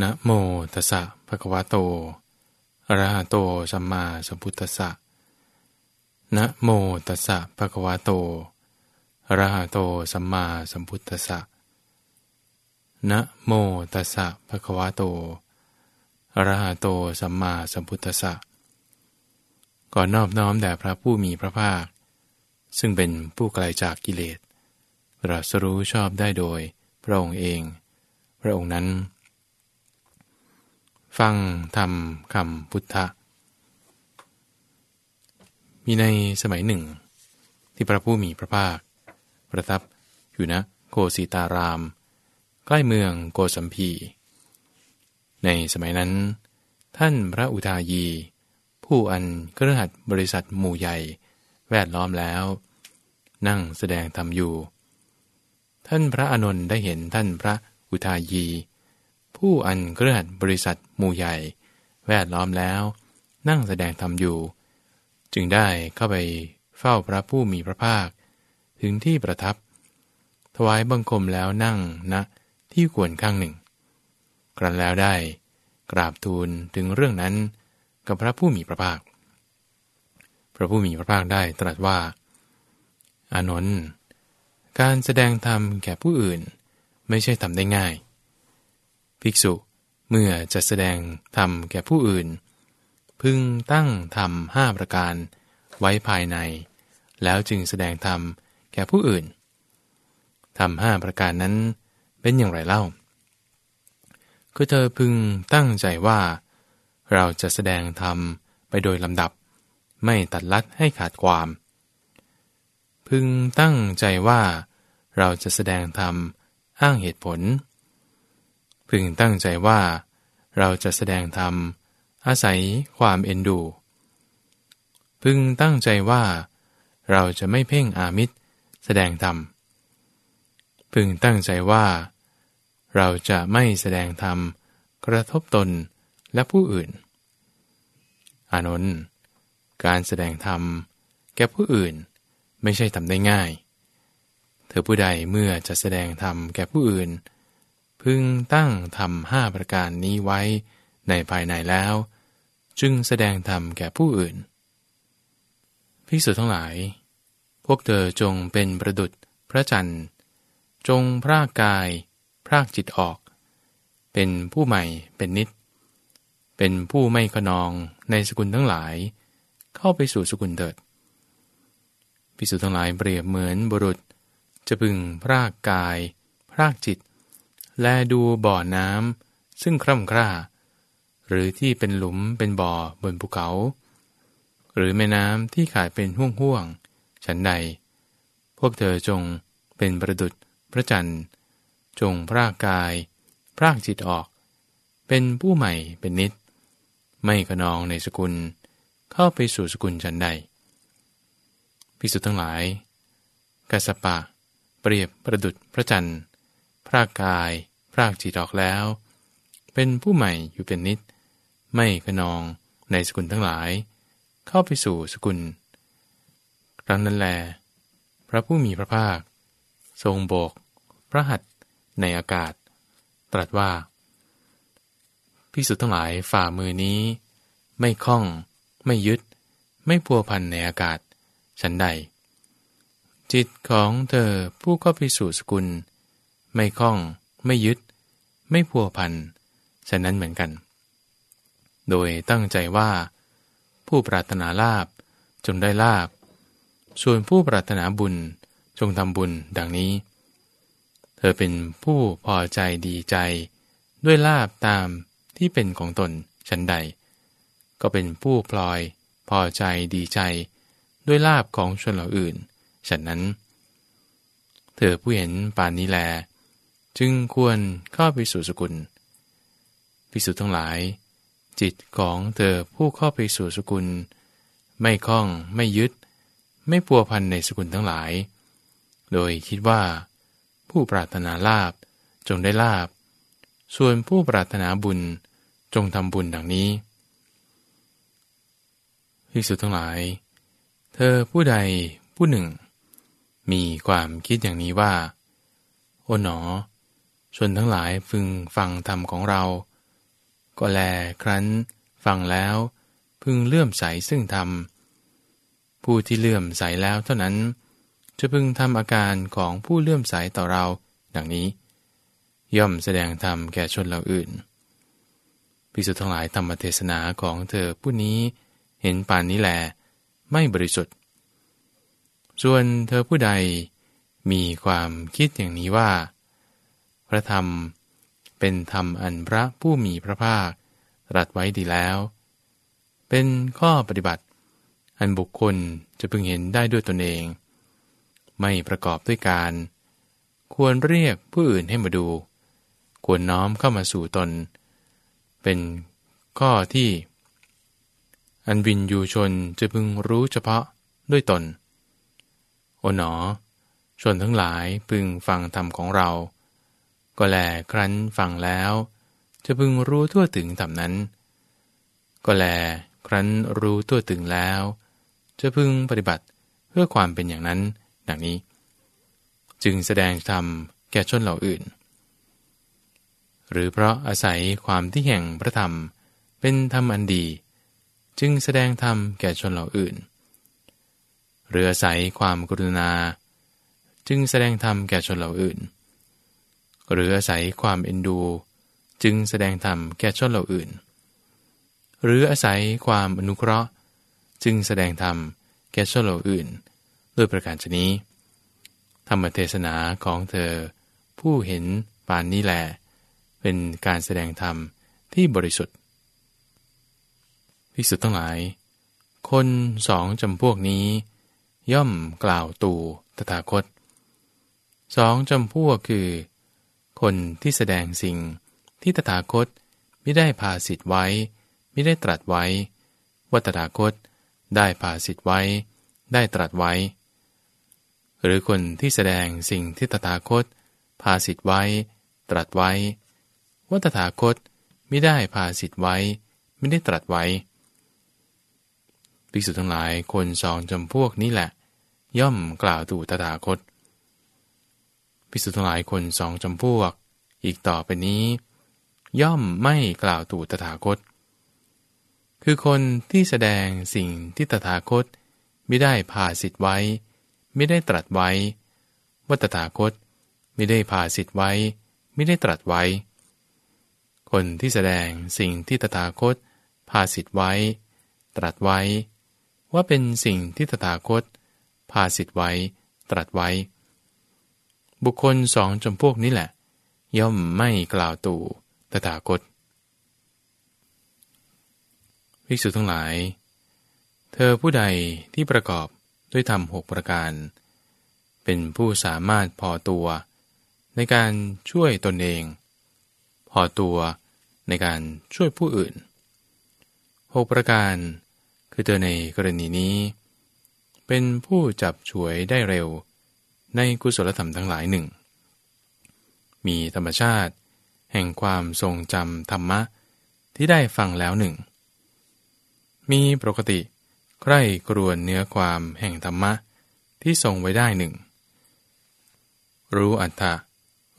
นะโมตัสสะภะคะวะโตอะระหะโตสัมมาสัมพุทธัสสะนะโมตัสสะภะคะวะโตอะระหะโตสัมมาสัมพุทธัสสะนะโมตัสสะภะคะวะโตอะระหะโตสัมมาสัมพุทธัสสะก่อนนอบน้อมแด่พระผู้มีพระภาค ซึ่งเป็นผู้ไกลจากกิเลสตรัสรู้ชอบได้โดยพระองค์เอง พระองค์นั้น ฟังธรรมคำพุทธะ มีในสมัยหนึ่ง ที่พระผู้มีพระภาค ประทับอยู่ณโกสีตาราม ใกล้เมืองโกสัมพี ในสมัยนั้น ท่านพระอุทายี ผู้อันกระหัดบริษัทหมู่ใหญ่แวดล้อมแล้ว นั่งแสดงธรรมอยู่ ท่านพระอนนท์ได้เห็นท่านพระอุทายี ผู้อันเครือดบริษัทหมู่ใหญ่ แวดล้อมแล้ว นั่งแสดงธรรมอยู่ จึงได้เข้าไปเฝ้าพระผู้มีพระภาค ถึงที่ประทับ ถวายบังคมแล้วนั่งณนะที่ควรข้างหนึ่ง ครั้นแล้วได้ กราบทูลถึงเรื่องนั้นกับพระผู้มีพระภาค พระผู้มีพระภาคได้ตรัสว่า อานนท์การแสดงธรรมแก่ผู้อื่นไม่ใช่ทำได้ง่าย ภิกษุเมื่อจะแสดงธรรมแก่ผู้อื่น พึงตั้งธรรมห้าประการไว้ภายใน แล้วจึงแสดงธรรมแก่ผู้อื่นธรรมห้าประการนั้นเป็นอย่างไรเล่าก็เธอพึงตั้งใจว่า เราจะแสดงธรรมไปโดยลำดับ ไม่ตัดลัดให้ขาดความ พึงตั้งใจว่า เราจะแสดงธรรมอ้างเหตุผล พึงตั้งใจว่า เราจะแสดงธรรม อาศัยความเอ็นดู พึงตั้งใจว่า เราจะไม่เพ่งอามิตรแสดงธรรม พึงตั้งใจว่า เราจะไม่แสดงธรรม กระทบตนและผู้อื่น อานนท์การแสดงธรรม แก่ผู้อื่นไม่ใช่ทำได้ง่าย เธอผู้ใดเมื่อจะแสดงธรรมแก่ผู้อื่น พึงตั้งทำห้าประการนี้ไว้ในภายในแล้ว จึงแสดงธรรมแก่ผู้อื่นภิกษุทั้งหลาย พวกเธอจงเป็นประดุษพระจันทร์ จงพรากกาย พรากจิตออก เป็นผู้ใหม่เป็นนิด เป็นผู้ไม่ขนองในสกุลทั้งหลาย เข้าไปสู่สกุลเถิดภิกษุทั้งหลายเปรียบเหมือนบุรุษ จะพึงพรากกาย พรากจิต แลดูบ่อน้ำซึ่งคร่ำคร่า หรือที่เป็นหลุมเป็นบ่อบนภูเขา หรือแม่น้ำที่ขาดเป็นห่วงห่วงฉันใด พวกเธอจงเป็นประดุษพระจันทร์ จงพรากกาย พรากจิตออก เป็นผู้ใหม่เป็นนิด ไม่ขนองในสกุล เข้าไปสู่สกุลฉันใดพิสุทธ์ทั้งหลายกัสปะ เปรียบประดุษพระจันทร์พรากกาย พรากจิตออกแล้ว เป็นผู้ใหม่อยู่เป็นนิด ไม่ขนองในสกุลทั้งหลาย เข้าไปสู่สกุลครั้งนั้นแล พระผู้มีพระภาค ทรงโบก พระหัตในอากาศ ตรัสว่าพิสุทั้งหลายฝ่ามือนี้ ไม่คล้อง ไม่ยึด ไม่พัวพันในอากาศ ฉันใด จิตของเธอผู้เข้าไปสู่สกุล ไม่คล้อง ไม่ยึด ไม่พัวพันฉะนั้นเหมือนกัน โดยตั้งใจว่า ผู้ปรารถนาลาบจงได้ลาบ ส่วนผู้ปรารถนาบุญจงทำบุญดังนี้ เธอเป็นผู้พอใจดีใจ ด้วยลาบตามที่เป็นของตนฉันใด ก็เป็นผู้พลอยพอใจดีใจ ด้วยลาบของชนเหล่าอื่นฉันนั้น เธอผู้เห็นปานนี้แล จึงควรเข้าไปสู่สกุลพิสุทั้งหลาย จิตของเธอผู้เข้าไปสู่สกุล ไม่คล้องไม่ยึด ไม่ปัวพันในสกุลทั้งหลาย โดยคิดว่า ผู้ปรารถนาลาบจงได้ลาบ ส่วนผู้ปรารถนาบุญจงทำบุญดังนี้พิสุทั้งหลาย เธอผู้ใดผู้หนึ่ง มีความคิดอย่างนี้ว่า โอ๋หนอ ชนทั้งหลายพึงฟังธรรมของเรา ก็แลครั้นฟังแล้ว พึงเลื่อมใสซึ่งธรรม ผู้ที่เลื่อมใสแล้วเท่านั้น จะพึงทำอาการของผู้เลื่อมใสต่อเรา ดังนี้ ย่อมแสดงธรรมแก่ชนเหล่าอื่นพิสุทั้งหลายธรรมเทศนาของเธอผู้นี้เห็นป่านนี้แหลไม่บริสุทธิ์ ส่วนเธอผู้ใดมีความคิดอย่างนี้ว่า พระธรรม เป็นธรรมอันพระผู้มีพระภาคตรัสไว้ดีแล้ว เป็นข้อปฏิบัติ อันบุคคลจะพึงเห็นได้ด้วยตนเอง ไม่ประกอบด้วยการ ควรเรียกผู้อื่นให้มาดู ควรน้อมเข้ามาสู่ตน เป็นข้อที่ อันวินยูชนจะพึงรู้เฉพาะด้วยตน โอ๋หนอ ชนทั้งหลายพึงฟังธรรมของเรา ก็แลครั้นฟังแล้ว จะพึงรู้ทั่วถึงธรรมนั้น ก็แลครั้นรู้ทั่วถึงแล้ว จะพึงปฏิบัติเพื่อความเป็นอย่างนั้นดังนี้ จึงแสดงธรรมแก่ชนเหล่าอื่น หรือเพราะอาศัยความที่แห่งพระธรรมเป็นธรรมอันดี จึงแสดงธรรมแก่ชนเหล่าอื่น หรืออาศัยความกรุณา จึงแสดงธรรมแก่ชนเหล่าอื่น หรืออาศัยความเอ็นดู จึงแสดงธรรมแก่ชนเหล่าอื่น หรืออาศัยความอนุเคราะห์ จึงแสดงธรรมแก่ชนเหล่าอื่น ด้วยประการชนี้ ธรรมเทศนาของเธอ ผู้เห็นปานนี้แหลเป็นการแสดงธรรมที่บริสุทธิ์ภิกษุทั้งหลาย คนสองจำพวกนี้ ย่อมกล่าวตู่ตถาคตสองจำพวกคือ คนที่แสดงสิ่งที่ตถาคตไม่ได้พาสิทธิ์ไว้ ไม่ได้ตรัสไว้ ว่าตถาคตได้พาสิทธิ์ไว้ ได้ตรัสไว้ หรือคนที่แสดงสิ่งที่ตถาคต พาสิทธิ์ไว้ ตรัสไว้ ว่าตถาคตไม่ได้พาสิทธิ์ไว้ ไม่ได้ตรัสไว้ภิกษุทั้งหลายคนสองจำพวกนี้แหละ ย่อมกล่าวตู่ตถาคต ภิกษุทั้งหลายคนสองจำพวก อีกต่อไปนี้ ย่อมไม่กล่าวตู่ตถาคต คือคนที่แสดงสิ่งที่ตถาคตไม่ได้พาสิทธิ์ไว้ ไม่ได้ตรัสไว้ว่าตถาคตไม่ได้พาสิทธิ์ไว้ ไม่ได้ตรัสไว้ คนที่แสดงสิ่งที่ตถาคตพาสิทธิ์ไว้ ตรัสไว้ ว่าเป็นสิ่งที่ตถาคตพาสิทธิ์ไว้ ตรัสไว้ บุคคลสองจำพวกนี้แหละ ย่อมไม่กล่าวตู่ตถาคตภิกษุทั้งหลาย เธอผู้ใดที่ประกอบด้วยธรรมหกประการ เป็นผู้สามารถพอตัว ในการช่วยตนเอง พอตัวในการช่วยผู้อื่นหกประการ คือเธอในกรณีนี้ เป็นผู้จับฉวยได้เร็ว ในกุศลธรรมทั้งหลายหนึ่ง มีธรรมชาติ แห่งความทรงจำธรรมะ ที่ได้ฟังแล้วหนึ่ง มีปกติใกล้กรวนเนื้อความแห่งธรรมะ ที่ทรงไว้ได้หนึ่ง รู้อัตถะ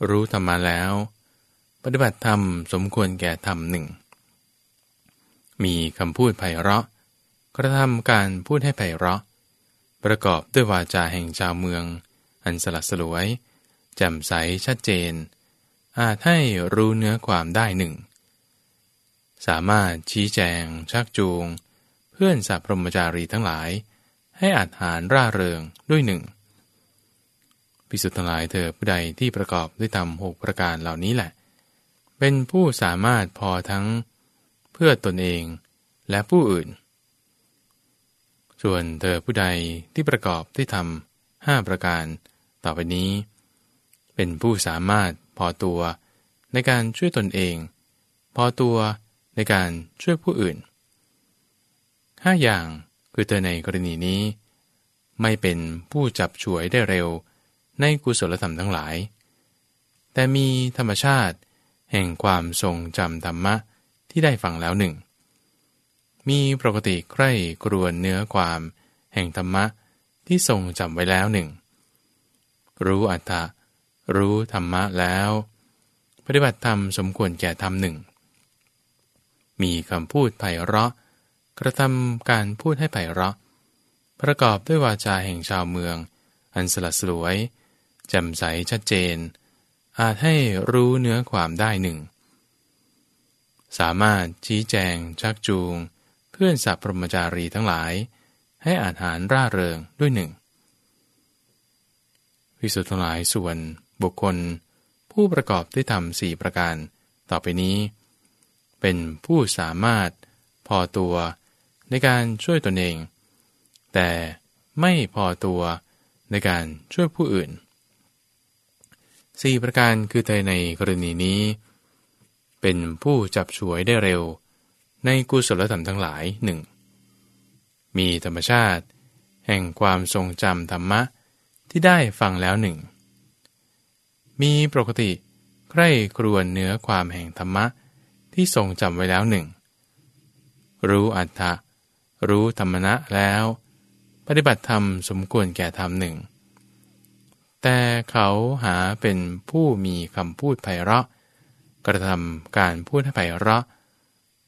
รู้ธรรมะแล้ว ปฏิบัติธรรมสมควรแก่ธรรมหนึ่ง มีคำพูดไพเราะ กระทำการพูดให้ไพเราะ ประกอบด้วยวาจาแห่งชาวเมือง อันสลัดสลวยแจ่มใสชัดเจน อาจให้รู้เนื้อความได้หนึ่ง สามารถชี้แจง ชักจูง เพื่อนสัพพรมจารีทั้งหลาย ให้อาจหารร่าเริงด้วยหนึ่งพิสุทธิ์ทั้งหลายเธอผู้ใดที่ประกอบด้วยธรรมหกประการเหล่านี้แหละ เป็นผู้สามารถพอทั้งเพื่อตนเองและผู้อื่น ส่วนเธอผู้ใดที่ประกอบที่ทำห้าประการ ต่อไปนี้ เป็นผู้สามารถพอตัวในการช่วยตนเอง พอตัวในการช่วยผู้อื่นห้าอย่างคือเธอในกรณีนี้ ไม่เป็นผู้จับฉวยได้เร็วในกุศลธรรมทั้งหลาย แต่มีธรรมชาติแห่งความทรงจำธรรมะที่ได้ฟังแล้วหนึ่ง มีปกติใคร่กรวนเนื้อความแห่งธรรมะที่ทรงจำไว้แล้วหนึ่ง รู้อัตตะรู้ธรรมะแล้ว ปฏิบัติธรรมสมควรแก่ธรรมหนึ่ง มีคำพูดไพเราะ กระทำการพูดให้ไพเราะ ประกอบด้วยวาจาแห่งชาวเมือง อันสลัดสลวยแจ่มใสชัดเจน อาจให้รู้เนื้อความได้หนึ่ง สามารถชี้แจง ชักจูง เพื่อนสัพพรมจารีทั้งหลาย ให้อาหารร่าเริงด้วยหนึ่ง พิสุทั้งหลายส่วนบุคคล ผู้ประกอบด้ทำสี่ประการ ต่อไปนี้ เป็นผู้สามารถพอตัวในการช่วยตนเอง แต่ไม่พอตัวในการช่วยผู้อื่นสี่ประการคือเธอในกรณีนี้ เป็นผู้จับฉวยได้เร็ว ในกุศลธรรมทั้งหลายหนึ่งมีธรรมชาติ แห่งความทรงจำธรรมะ ที่ได้ฟังแล้วหนึ่ง มีปกติใคร่ครวญเนื้อความแห่งธรรมะที่ทรงจำไว้แล้วหนึ่ง รู้อัตถะรู้ธรรมณะแล้ว ปฏิบัติธรรมสมควรแก่ธรรมหนึ่ง แต่เขาหาเป็นผู้มีคำพูดไพเราะ กระทำการพูดให้ไพเราะ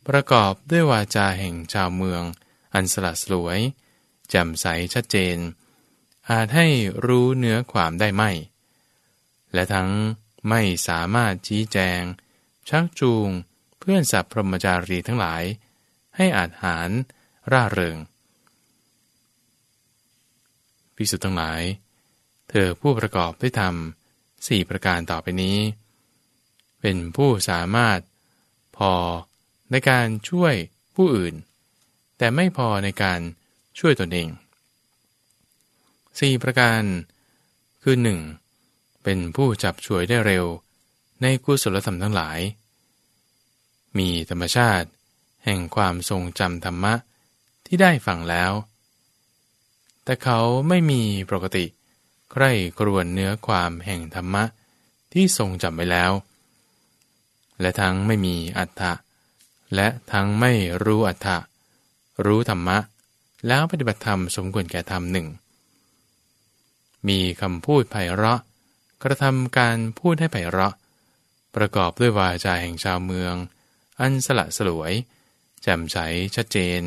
ประกอบด้วยวาจาแห่งชาวเมือง อันสลัดสลวยแจ่มใสชัดเจน อาจให้รู้เนื้อความได้ไม่ และทั้งไม่สามารถชี้แจง ชักจูง เพื่อนสัพพรมจารีทั้งหลาย ให้อาจหารร่าเริงพิสุทั้งหลาย เธอผู้ประกอบด้วยธรรมสี่ประการต่อไปนี้ เป็นผู้สามารถ พอในการช่วยผู้อื่น แต่ไม่พอในการช่วยตนเอง สี่ประการ คือหนึ่งเป็นผู้จับช่วยได้เร็ว ในกุศลธรรมทั้งหลาย มีธรรมชาติ แห่งความทรงจำธรรมะที่ได้ฟังแล้ว แต่เขาไม่มีปกติ ใคร่กรวนเนื้อความแห่งธรรมะที่ทรงจำไว้แล้ว และทั้งไม่มีอัฏฐะและทั้งไม่รู้อัฏฐะรู้ธรรมะ แล้วปฏิบัติธรรมสมควรแก่ธรรมหนึ่ง มีคำพูดไพเราะ กระทำการพูดให้ไพเราะ ประกอบด้วยวาจาแห่งชาวเมือง อันสละสลวย แจ่มใสชัดเจน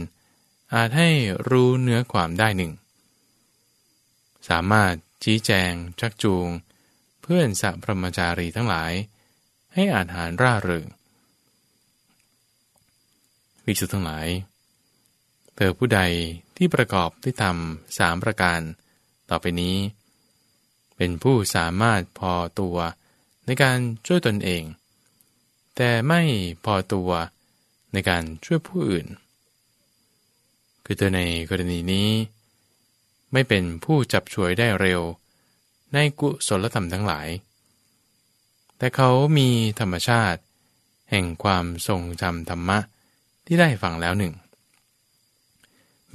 อาจให้รู้เนื้อความได้หนึ่ง สามารถชี้แจง ชักจูง เพื่อนสัพพรมจารีทั้งหลาย ให้อ่านหารร่าเริงวิสุทั้งหลาย เธอผู้ใดที่ประกอบด้วยธรรมสามประการ ต่อไปนี้ เป็นผู้สามารถพอตัวในการช่วยตนเอง แต่ไม่พอตัวในการช่วยผู้อื่น คือเธอในกรณีนี้ ไม่เป็นผู้จับช่วยได้เร็ว ในกุศลธรรมทั้งหลาย แต่เขามีธรรมชาติ แห่งความทรงจำธรรมะที่ได้ฟังแล้วหนึ่ง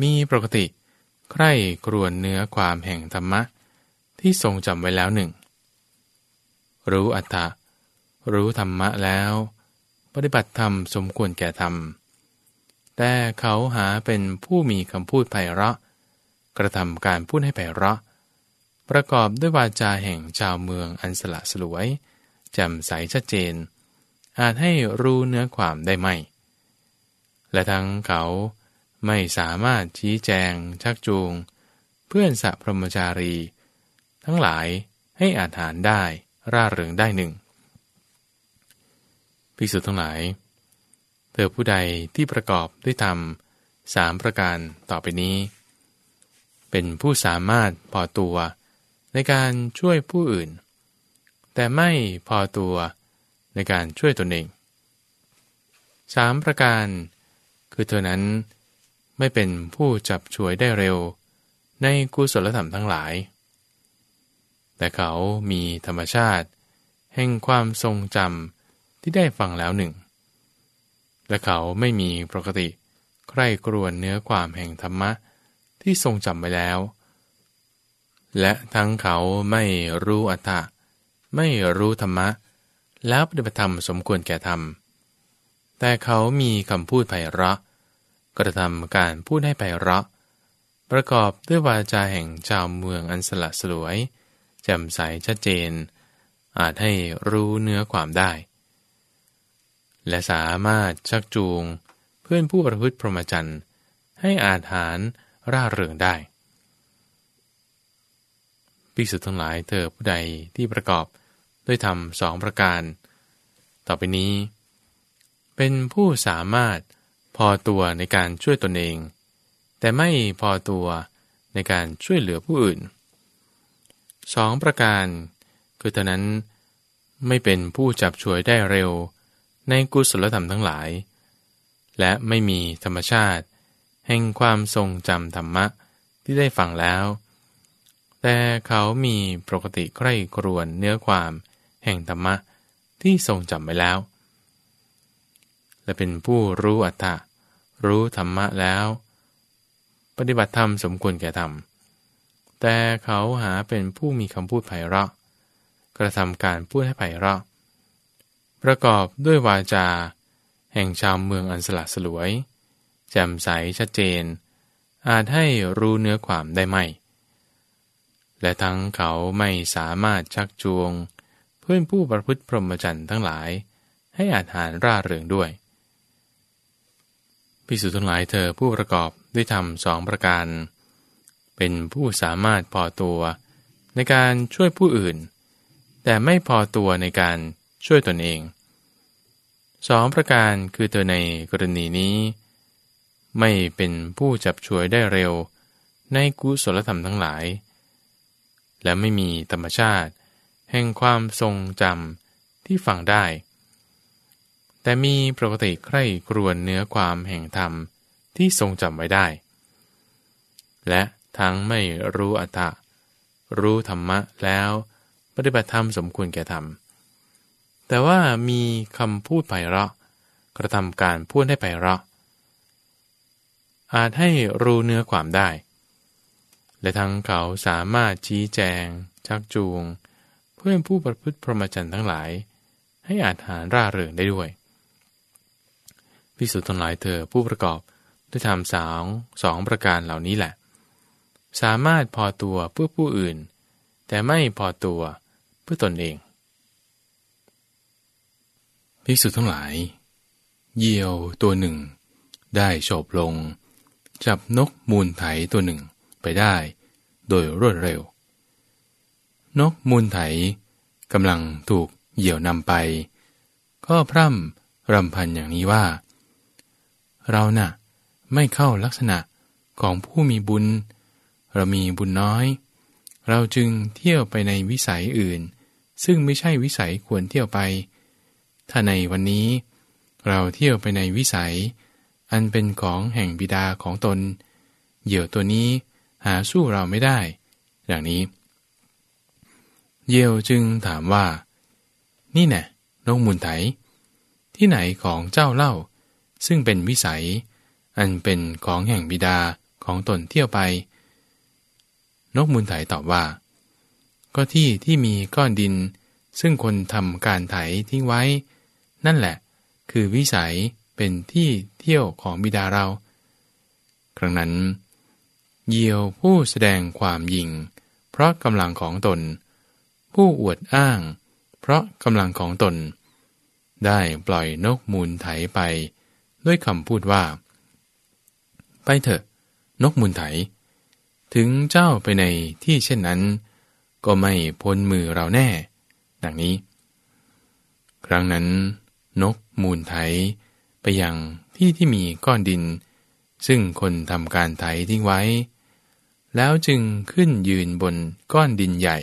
มีปกติใคร่กรวนเนื้อความแห่งธรรมะ ที่ทรงจำไว้แล้วหนึ่ง รู้อัตตะรู้ธรรมะแล้ว ปฏิบัติธรรมสมควรแก่ธรรม แต่เขาหาเป็นผู้มีคำพูดไพเราะ กระทำการพูดให้ไพเราะ ประกอบด้วยวาจาแห่งชาวเมืองอันสละสลวยแจ่มใสชัดเจน อาจให้รู้เนื้อความได้ไหมและทั้งเขาไม่สามารถชี้แจง ชักจูง เพื่อนสัพพรมจารี ทั้งหลายให้อาหารได้ร่าเริงได้หนึ่งพิสุทั้งหลาย เธอผู้ใดที่ประกอบด้วยธรรมสามประการต่อไปนี้ เป็นผู้สามารถพอตัวในการช่วยผู้อื่น แต่ไม่พอตัวในการช่วยตนเองสามประการ คือเธอนั้นไม่เป็นผู้จับช่วยได้เร็ว ในกุศลธรรมทั้งหลาย แต่เขามีธรรมชาติ แห่งความทรงจำที่ได้ฟังแล้วหนึ่ง และเขาไม่มีปกติใคร่กรวนเนื้อความแห่งธรรมะที่ทรงจำไว้แล้ว และทั้งเขาไม่รู้อัตตะไม่รู้ธรรมะ แล้วปฏิบัติธรรมสมควรแก่ธรรม แต่เขามีคำพูดไพเราะ กระทำการพูดให้ไพเราะ ประกอบด้วยวาจาแห่งชาวเมืองอันสละสลวย แจ่มใสชัดเจน อาจให้รู้เนื้อความได้ และสามารถชักจูงเพื่อนผู้ประพฤติพรหมจรรย์ให้อาหารร่าเริงได้ภิกษุทั้งหลายเธอผู้ใดที่ประกอบด้วยธรรมสองประการ ต่อไปนี้ เป็นผู้สามารถพอตัวในการช่วยตนเอง แต่ไม่พอตัวในการช่วยเหลือผู้อื่น สองประการ คือเท่านั้นไม่เป็นผู้จับช่วยได้เร็ว ในกุศลธรรมทั้งหลาย และไม่มีธรรมชาติ แห่งความทรงจำธรรมะที่ได้ฟังแล้ว แต่เขามีปกติใคร่ครวญเนื้อความแห่งธรรมะที่ทรงจำไว้แล้ว และเป็นผู้รู้อัตถะรู้ธรรมะแล้ว ปฏิบัติธรรมสมควรแก่ธรรม แต่เขาหาเป็นผู้มีคำพูดไพเราะ กระทำการพูดให้ไพเราะ ประกอบด้วยวาจา แห่งชาวเมืองอันสละสลวย แจ่มใสชัดเจน อาจให้รู้เนื้อความได้ไหมและทั้งเขาไม่สามารถชักจูง เพื่อนผู้ประพฤติพรหมจรรย์ทั้งหลาย ให้อาหารร่าเริงด้วยพิสุทั้งหลายเธอผู้ประกอบด้วยธรรมสองประการ เป็นผู้สามารถพอตัว ในการช่วยผู้อื่น แต่ไม่พอตัวในการช่วยตนเองสองประการคือเธอในกรณีนี้ ไม่เป็นผู้จับช่วยได้เร็ว ในกุศลธรรมทั้งหลาย และไม่มีธรรมชาติ แห่งความทรงจำที่ฟังได้ แต่มีปกติใคร่ครวญเนื้อความแห่งธรรมที่ทรงจำไว้ได้ และ ทั้งไม่รู้อัตตะรู้ธรรมะแล้วปฏิบัติธรรมสมควรแก่ธรรม แต่ว่ามีคำพูดไพเราะ กระทำการพูดให้ไพเราะ อาจให้รู้เนื้อความได้ และทั้งเขาสามารถชี้แจง ชักจูง เพื่อนผู้ประพฤติพรหมจรรย์ทั้งหลาย ให้อาจหารร่าเริงได้ด้วยพิสุทธ์ทั้งหลายเธอผู้ประกอบด้วยธรรมสองสองประการเหล่านี้แหละ สามารถพอตัวเพื่อผู้อื่น แต่ไม่พอตัวเพื่อตนเองพิสุทธ์ทั้งหลายเยี่ยวตัวหนึ่ง ได้โฉบลง จับนกมูลไถตัวหนึ่งไปได้ โดยรวดเร็ว นกมูลไถกำลังถูกเหยี่ยวนำไป ก็พร่ำรำพันอย่างนี้ว่า เรานะ่ะ ไม่เข้าลักษณะของผู้มีบุญ เรามีบุญน้อย เราจึงเที่ยวไปในวิสัยอื่น ซึ่งไม่ใช่วิสัยควรเที่ยวไป ถ้าในวันนี้ เราเที่ยวไปในวิสัย อันเป็นของแห่งบิดาของตน เหยี่ยวตัวนี้หาสู้เราไม่ได้ อย่างนี้ เยวจึงถามว่า นี่แน่นกมุนไถ ที่ไหนของเจ้าเล่า ซึ่งเป็นวิสัย อันเป็นของแห่งบิดาของตนเที่ยวไป นกมุนไถตอบว่า ก็ที่ที่มีก้อนดิน ซึ่งคนทำการไถทิ้งไว้ นั่นแหละ คือวิสัยเป็นที่เที่ยวของบิดาเรา ครั้งนั้น เยียวผู้แสดงความยิง เพราะกำลังของตน ผู้อวดอ้าง เพราะกำลังของตน ได้ปล่อยนกมูลไถไป ด้วยคำพูดว่า ไปเถอะ นกมูลไถ ถึงเจ้าไปในที่เช่นนั้น ก็ไม่พ้นมือเราแน่ ดังนี้ ครั้งนั้น นกมูลไถ ไปยังที่ที่มีก้อนดิน ซึ่งคนทำการไถทิ้งไว้ แล้วจึงขึ้นยืนบนก้อนดินใหญ่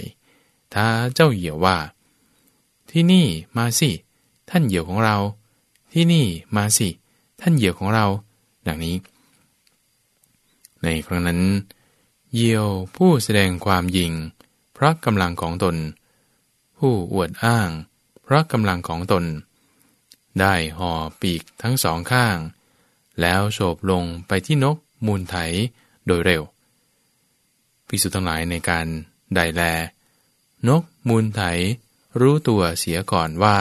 ท้าเจ้าเหี่ยวว่า ที่นี่มาสิ ท่านเหี่ยวของเรา ที่นี่มาสิ ท่านเหี่ยวของเรา ดังนี้ ในครั้งนั้น เยียวผู้แสดงความยิง เพราะกำลังของตน ผู้อวดอ้าง เพราะกำลังของตน ได้ห่อปีกทั้งสองข้าง แล้วโฉบลงไปที่นกมูลไถโดยเร็วพิสุทั้งหลายในการไดแล นกมูลไถรู้ตัวเสียก่อนว่า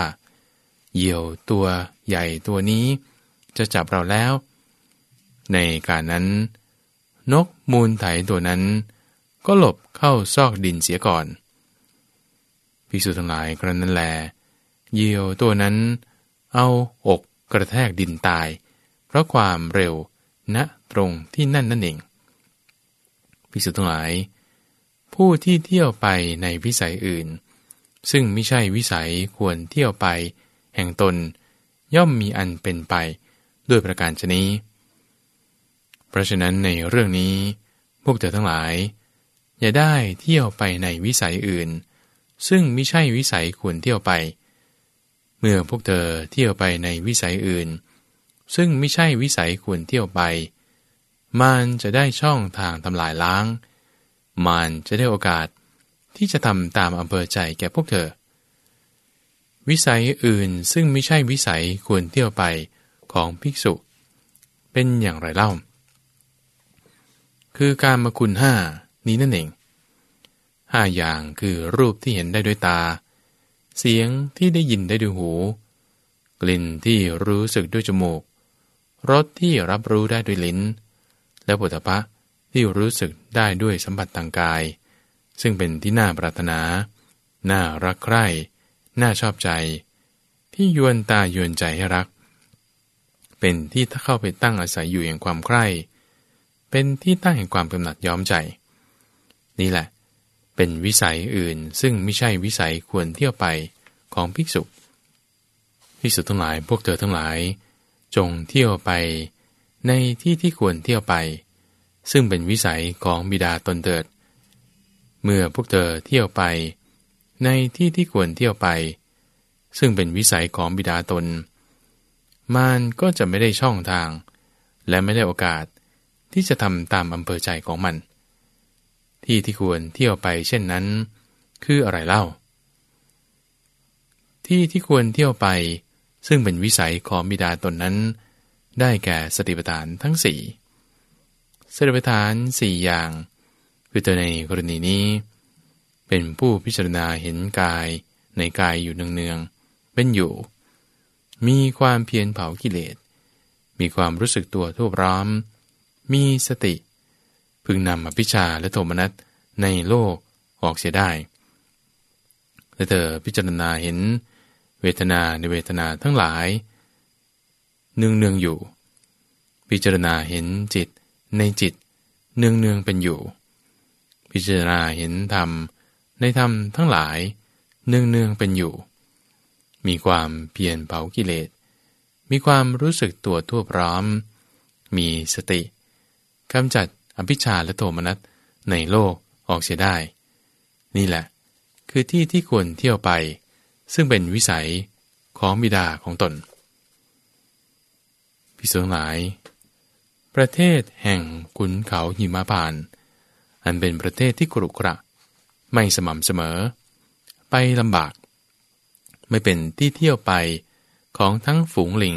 เหยี่ยวตัวใหญ่ตัวนี้ จะจับเราแล้ว ในการนั้น นกมูลไถตัวนั้น ก็หลบเข้าซอกดินเสียก่อนพิสุทั้งหลายกระนั้นแลเหยี่ยวตัวนั้น เอาอกกระแทกดินตาย เพราะความเร็วณตรงที่นั่นนั่นเองภิกษุทั้งหลาย ผู้ที่เที่ยวไปในวิสัยอื่น ซึ่งไม่ใช่วิสัยควรเที่ยวไป แห่งตนย่อมมีอันเป็นไป ด้วยประการชนี้ เพราะฉะนั้นในเรื่องนี้ พวกเธอทั้งหลาย อย่าได้เที่ยวไปในวิสัยอื่น ซึ่งไม่ใช่วิสัยควรเที่ยวไป เมื่อพวกเธอเที่ยวไปในวิสัยอื่น ซึ่งไม่ใช่วิสัยควรเที่ยวไป มันจะได้ช่องทางทำลายล้าง มันจะได้โอกาสที่จะทำตามอำเภอใจแก่พวกเธอ วิสัยอื่นซึ่งไม่ใช่วิสัยควรเที่ยวไปของภิกษุ เป็นอย่างไรเล่า คือการมาคุณห้านี้นั่นเองห้าอย่างคือรูปที่เห็นได้ด้วยตา เสียงที่ได้ยินได้ด้วยหู กลิ่นที่รู้สึกด้วยจมูกรสที่รับรู้ได้ด้วยลิ้น และปุถะพะที่รู้สึกได้ด้วยสัมผัสทางกาย ซึ่งเป็นที่น่าปรารถนา น่ารักใคร่ น่าชอบใจ ที่ยวนตายวนใจให้รัก เป็นที่ถ้าเข้าไปตั้งอาศัยอยู่อย่างความใคร่ เป็นที่ตั้งแห่งความกำหนัดย้อมใจ นี่แหละ เป็นวิสัยอื่นซึ่งไม่ใช่วิสัยควรเที่ยวไปของภิกษุภิกษุทั้งหลายพวกเธอทั้งหลาย จงเที่ยวไป ในที่ที่ควรเที่ยวไป ซึ่งเป็นวิสัยของบิดาตนเติด เมื่อพวกเธอเที่ยวไป ในที่ที่ควรเที่ยวไป ซึ่งเป็นวิสัยของบิดาตนมันก็จะไม่ได้ช่องทาง และไม่ได้โอกาส ที่จะทำตามอำเภอใจของมัน ที่ที่ควรเที่ยวไปเช่นนั้น คืออะไรเล่า ที่ที่ควรเที่ยวไป ซึ่งเป็นวิสัยของบิดาตนนั้น ได้แก่สติปัฏฐานทั้งสี่สติปัฏฐานสี่อย่าง คือตัวในกรณีนี้ เป็นผู้พิจารณาเห็นกายในกายอยู่เนืองๆเป็นอยู่ มีความเพียรเผากิเลสมีความรู้สึกตัวทั่วพร้อม มีสติ พึงนำอภิชาและโทมนัสในโลกออกเสียได้และเธอพิจารณาเห็น เวทนาในเวทนาทั้งหลายเนืองเนืองอยู่ พิจารณาเห็นจิตในจิตเนืองเนืองเป็นอยู่ พิจารณาเห็นธรรมในธรรมทั้งหลายเนืองเนืองเป็นอยู่ มีความเพียรเผากิเลส มีความรู้สึกตัวทั่วพร้อม มีสติ กำจัดอภิชาและโทมนัสในโลกออกเสียได้ นี่แหละ คือที่ที่ควรเที่ยวไป ซึ่งเป็นวิสัยของบิดาของตนพิสุหลาย ประเทศแห่งขุนเขาหิมะพาน อันเป็นประเทศที่กรุกระ ไม่สม่ำเสมอ ไปลำบาก ไม่เป็นที่เที่ยวไปของทั้งฝูงลิง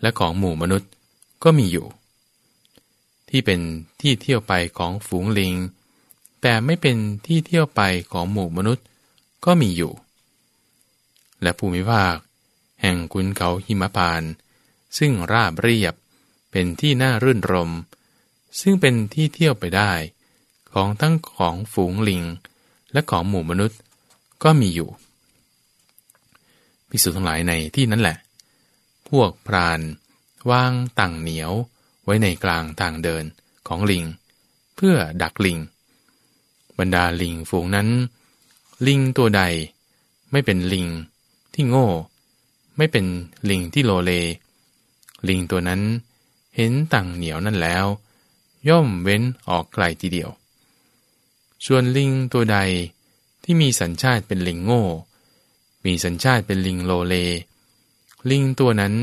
และของหมู่มนุษย์ก็มีอยู่ ที่เป็นที่เที่ยวไปของฝูงลิง แต่ไม่เป็นที่เที่ยวไปของหมู่มนุษย์ก็มีอยู่ และภูมิภาค แห่งขุนเขาหิมะพาน ซึ่งราบเรียบ เป็นที่น่ารื่นรม ซึ่งเป็นที่เที่ยวไปได้ ของทั้งของฝูงลิง และของหมู่มนุษย์ก็มีอยู่พิสูจน์ทั้งหลายในที่นั้นแหละ พวกพรานวางตังเหนียว ไว้ในกลางทางเดินของลิง เพื่อดักลิง บรรดาลิงฝูงนั้น ลิงตัวใด ไม่เป็นลิงที่โง่ ไม่เป็นลิงที่โลเล ลิงตัวนั้นเห็นต่างเหนียวนั่นแล้ว ย่อมเว้นออกไกลทีเดียว ส่วนลิงตัวใดที่มีสัญชาติเป็นลิงโง่ มีสัญชาติเป็นลิงโลเล ลิงตัวนั้น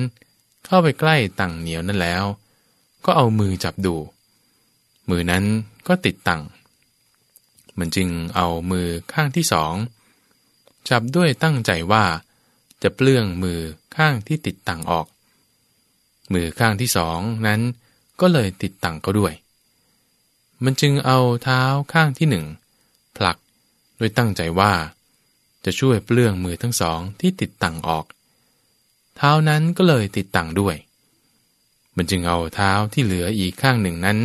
เข้าไปใกล้ต่างเหนียวนั่นแล้ว ก็เอามือจับดู มือนั้นก็ติดตังมันจึงเอามือข้างที่สองจับด้วยตั้งใจว่า จะเปลื้องมือข้างที่ติดตังออก มือข้างที่สองนั้นก็เลยติดตังเขาด้วย มันจึงเอาเท้าข้างที่หนึ่งผลักโดยตั้งใจว่า จะช่วยเปลื้องมือทั้งสองที่ติดตังออก เท้านั้นก็เลยติดตังด้วย มันจึงเอาเท้าที่เหลืออีกข้างหนึ่งนั้น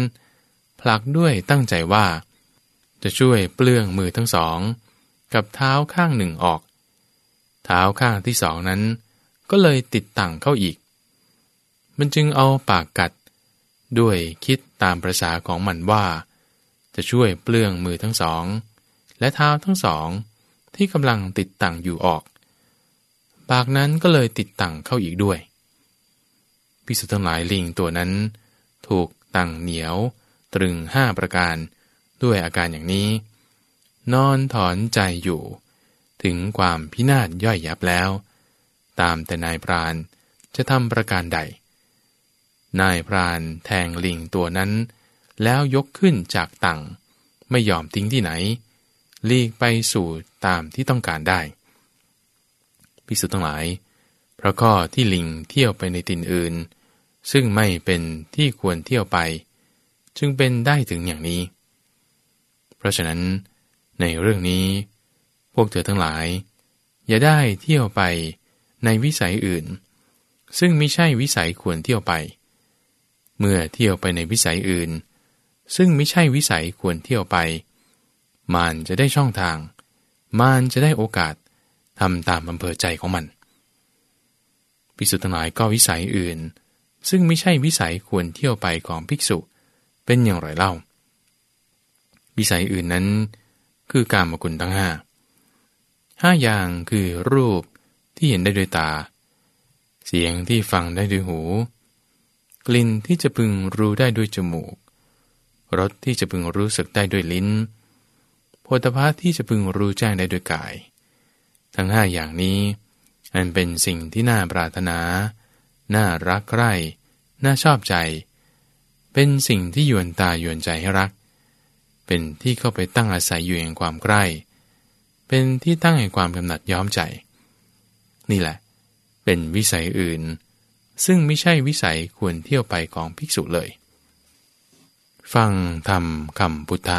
ผลักด้วยตั้งใจว่า จะช่วยเปลื้องมือทั้งสอง กับเท้าข้างหนึ่งออก เท้าข้างที่สองนั้น ก็เลยติดตังเข้าอีก มันจึงเอาปากกัด ด้วยคิดตามประษาของมันว่า จะช่วยเปลื้องมือทั้งสอง และเท้าทั้งสองที่กำลังติดตั้งอยู่ออก ปากนั้นก็เลยติดตั้งเข้าอีกด้วย พิสุทั้งหลายลิงตัวนั้น ถูกตั้งเหนียว ตรึงห้าประการ ด้วยอาการอย่างนี้ นอนถอนใจอยู่ ถึงความพินาศย่อยยับแล้ว ตามแต่นายพรานจะทำประการใด นายพรานแทงลิงตัวนั้น แล้วยกขึ้นจากตังไม่ยอมทิ้งที่ไหน ลีกไปสู่ตามที่ต้องการได้พิสุทั้งหลาย ราะข้อที่ลิงเที่ยวไปในตินอื่น ซึ่งไม่เป็นที่ควรเที่ยวไป จึงเป็นได้ถึงอย่างนี้ เพราะฉะนั้น ในเรื่องนี้ พวกเธอทั้งหลาย อย่าได้เที่ยวไปในวิสัยอื่น ซึ่งไม่ใช่วิสัยควรเที่ยวไป เมื่อเที่ยวไปในวิสัยอื่น ซึ่งไม่ใช่วิสัยควรเที่ยวไปมารจะได้ช่องทางมารจะได้โอกาสทำตามอำเภอใจของมัน ภิกษุทั้งหลายก็วิสัยอื่น ซึ่งไม่ใช่วิสัยควรเที่ยวไปของภิกษุเป็นอย่างไรเล่า วิสัยอื่นนั้น คือการมกุลทั้งห้าห้าอย่างคือรูปที่เห็นได้ด้วยตา เสียงที่ฟังได้ด้วยหู กลิ่นที่จะพึงรู้ได้ด้วยจมูกรสที่จะพึงรู้สึกได้ด้วยลิ้นโพธพาที่จะพึงรู้แจ้งได้ด้วยกาย ทั้งห้าอย่างนี้ อันเป็นสิ่งที่น่าปรารถนา น่ารักใคร่ น่าชอบใจ เป็นสิ่งที่ยวนตายวนใจให้รัก เป็นที่เข้าไปตั้งอาศัยอยู่แห่งความใกล้ เป็นที่ตั้งแห่งความกำหนัดย้อมใจ นี่แหละ เป็นวิสัยอื่น ซึ่งไม่ใช่วิสัยควรเที่ยวไปของภิกษุเลย ฟังธรรมคำพุทธ